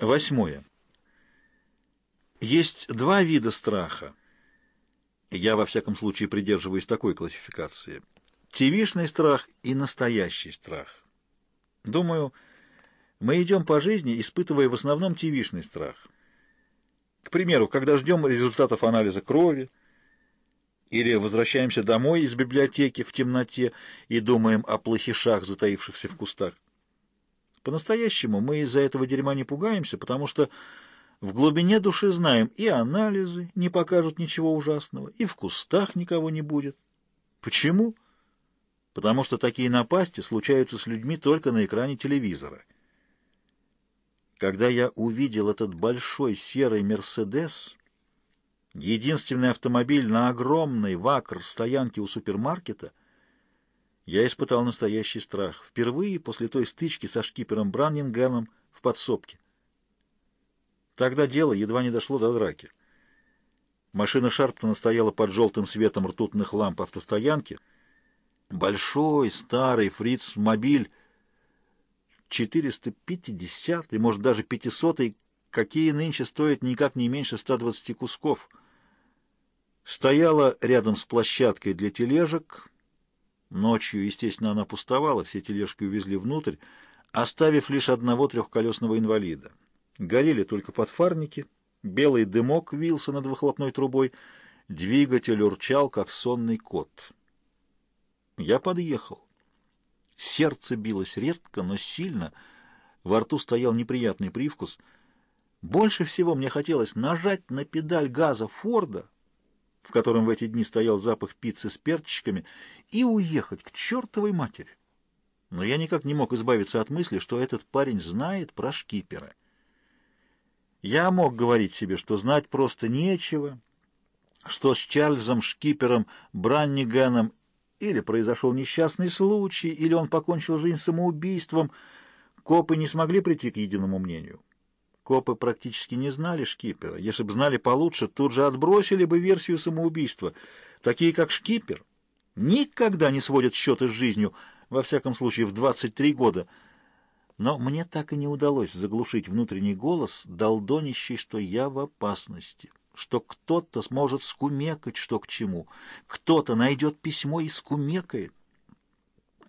Восьмое. Есть два вида страха. Я, во всяком случае, придерживаюсь такой классификации. ТВшный страх и настоящий страх. Думаю, мы идем по жизни, испытывая в основном ТВшный страх. К примеру, когда ждем результатов анализа крови, или возвращаемся домой из библиотеки в темноте и думаем о плохишах, затаившихся в кустах. По-настоящему мы из-за этого дерьма не пугаемся, потому что в глубине души знаем, и анализы не покажут ничего ужасного, и в кустах никого не будет. Почему? Потому что такие напасти случаются с людьми только на экране телевизора. Когда я увидел этот большой серый «Мерседес», единственный автомобиль на огромной вакр-стоянке у супермаркета, я испытал настоящий страх. Впервые после той стычки со шкипером Браннингемом в подсобке. Тогда дело едва не дошло до драки. Машина Шарптона стояла под желтым светом ртутных ламп автостоянки. Большой, старый фриц-мобиль 450 и, может, даже 500 какие нынче стоят никак не меньше 120 кусков. Стояла рядом с площадкой для тележек, Ночью, естественно, она пустовала, все тележки увезли внутрь, оставив лишь одного трехколесного инвалида. Горели только подфарники, белый дымок вился над выхлопной трубой, двигатель урчал, как сонный кот. Я подъехал. Сердце билось редко, но сильно, во рту стоял неприятный привкус. Больше всего мне хотелось нажать на педаль газа Форда, в котором в эти дни стоял запах пиццы с перчиками, и уехать к чертовой матери. Но я никак не мог избавиться от мысли, что этот парень знает про шкипера. Я мог говорить себе, что знать просто нечего, что с Чарльзом Шкипером Бранниганом или произошел несчастный случай, или он покончил жизнь самоубийством. Копы не смогли прийти к единому мнению. Копы практически не знали шкипера. Если бы знали получше, тут же отбросили бы версию самоубийства. Такие, как шкипер, никогда не сводят счеты с жизнью, во всяком случае в 23 года. Но мне так и не удалось заглушить внутренний голос, долдонящий, что я в опасности, что кто-то сможет скумекать, что к чему, кто-то найдет письмо и скумекает.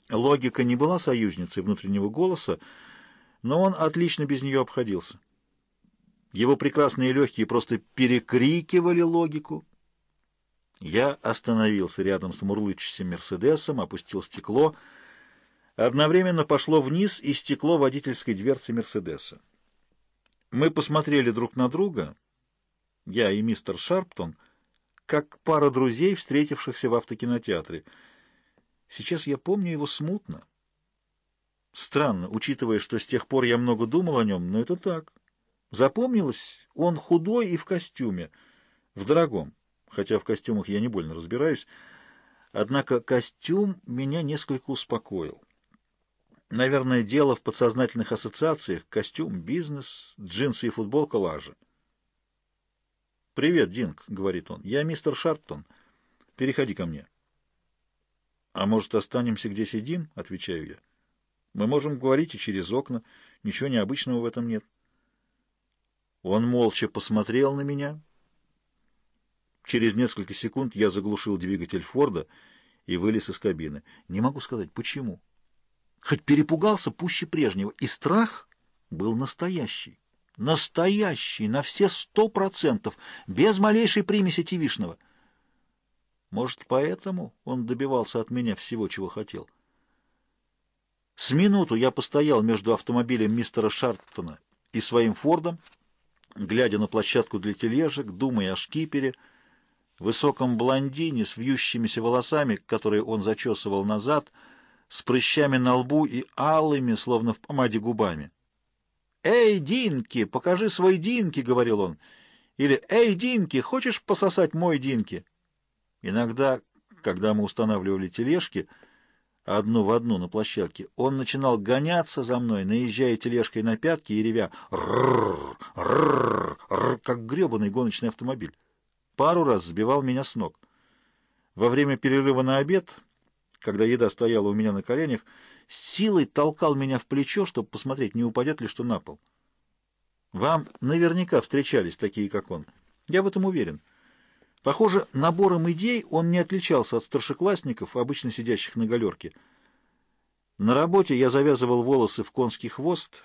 Логика не была союзницей внутреннего голоса, но он отлично без нее обходился. Его прекрасные легкие просто перекрикивали логику. Я остановился рядом с мурлычащим Мерседесом, опустил стекло. Одновременно пошло вниз и стекло водительской дверцы Мерседеса. Мы посмотрели друг на друга, я и мистер Шарптон, как пара друзей, встретившихся в автокинотеатре. Сейчас я помню его смутно. Странно, учитывая, что с тех пор я много думал о нем, но это так. Запомнилось, он худой и в костюме, в дорогом, хотя в костюмах я не больно разбираюсь. Однако костюм меня несколько успокоил. Наверное, дело в подсознательных ассоциациях. Костюм, бизнес, джинсы и футболка лажа. «Привет, Динг», — говорит он. «Я мистер Шарптон. Переходи ко мне». «А может, останемся, где сидим?» — отвечаю я. «Мы можем говорить и через окна. Ничего необычного в этом нет». Он молча посмотрел на меня. Через несколько секунд я заглушил двигатель Форда и вылез из кабины. Не могу сказать, почему. Хоть перепугался пуще прежнего, и страх был настоящий. Настоящий, на все сто процентов, без малейшей примеси тивишного. Может, поэтому он добивался от меня всего, чего хотел. С минуту я постоял между автомобилем мистера Шарптона и своим Фордом, глядя на площадку для тележек, думая о шкипере, высоком блондине с вьющимися волосами, которые он зачесывал назад, с прыщами на лбу и алыми, словно в помаде, губами. «Эй, Динки, покажи свой Динки!» — говорил он. Или «Эй, Динки, хочешь пососать мой Динки?» Иногда, когда мы устанавливали тележки, одну в одну на площадке, он начинал гоняться за мной, наезжая тележкой на пятки и ревя «Рррр! Рррр! Рррр!» как гребаный гоночный автомобиль. Пару раз сбивал меня с ног. Во время перерыва на обед, когда еда стояла у меня на коленях, силой толкал меня в плечо, чтобы посмотреть, не упадет ли что на пол. Вам наверняка встречались такие, как он. Я в этом уверен. Похоже, набором идей он не отличался от старшеклассников, обычно сидящих на галерке. На работе я завязывал волосы в конский хвост.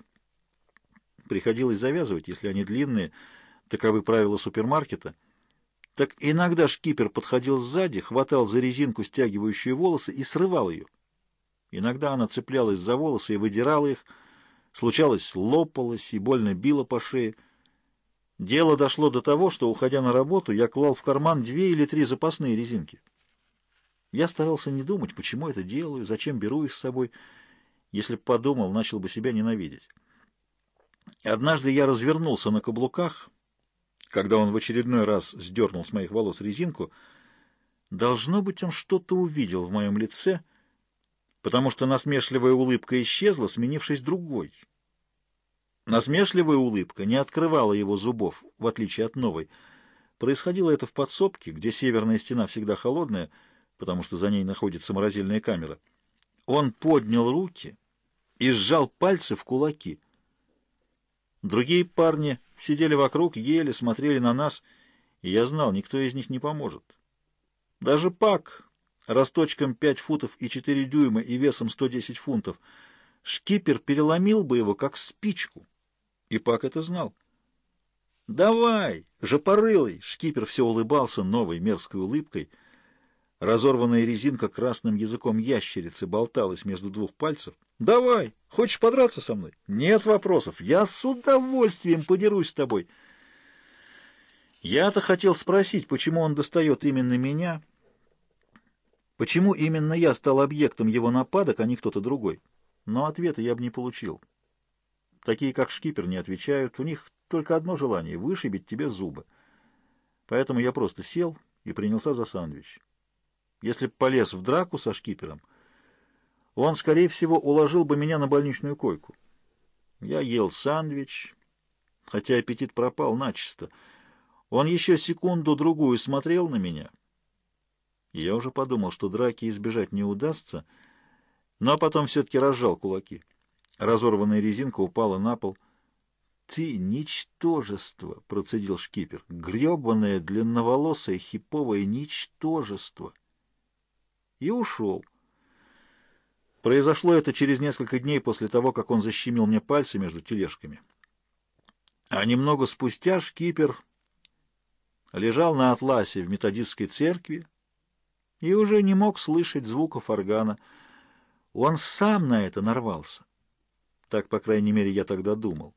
Приходилось завязывать, если они длинные. Таковы правила супермаркета. Так иногда шкипер подходил сзади, хватал за резинку, стягивающую волосы, и срывал ее. Иногда она цеплялась за волосы и выдирала их. Случалось, лопалась и больно била по шее. Дело дошло до того, что, уходя на работу, я клал в карман две или три запасные резинки. Я старался не думать, почему это делаю, зачем беру их с собой. Если б подумал, начал бы себя ненавидеть. Однажды я развернулся на каблуках, когда он в очередной раз сдернул с моих волос резинку. Должно быть, он что-то увидел в моем лице, потому что насмешливая улыбка исчезла, сменившись другой — Насмешливая улыбка не открывала его зубов, в отличие от новой. Происходило это в подсобке, где северная стена всегда холодная, потому что за ней находится морозильная камера. Он поднял руки и сжал пальцы в кулаки. Другие парни сидели вокруг, ели, смотрели на нас, и я знал, никто из них не поможет. Даже Пак, росточком 5 футов и 4 дюйма и весом 110 фунтов, шкипер переломил бы его, как спичку. И Пак это знал. «Давай, жопорылый!» Шкипер все улыбался новой мерзкой улыбкой. Разорванная резинка красным языком ящерицы болталась между двух пальцев. «Давай! Хочешь подраться со мной?» «Нет вопросов. Я с удовольствием подерусь с тобой». Я-то хотел спросить, почему он достает именно меня, почему именно я стал объектом его нападок, а не кто-то другой. Но ответа я бы не получил. Такие, как шкипер, не отвечают. У них только одно желание — вышибить тебе зубы. Поэтому я просто сел и принялся за сандвич. Если б полез в драку со шкипером, он, скорее всего, уложил бы меня на больничную койку. Я ел сандвич, хотя аппетит пропал начисто. Он еще секунду-другую смотрел на меня. И я уже подумал, что драки избежать не удастся, но потом все-таки разжал кулаки. Разорванная резинка упала на пол. «Ты ничтожество!» — процедил шкипер. «Гребаное, длинноволосое, хиповое ничтожество!» И ушел. Произошло это через несколько дней после того, как он защемил мне пальцы между тележками. А немного спустя шкипер лежал на атласе в методистской церкви и уже не мог слышать звуков органа. Он сам на это нарвался. Так, по крайней мере, я тогда думал.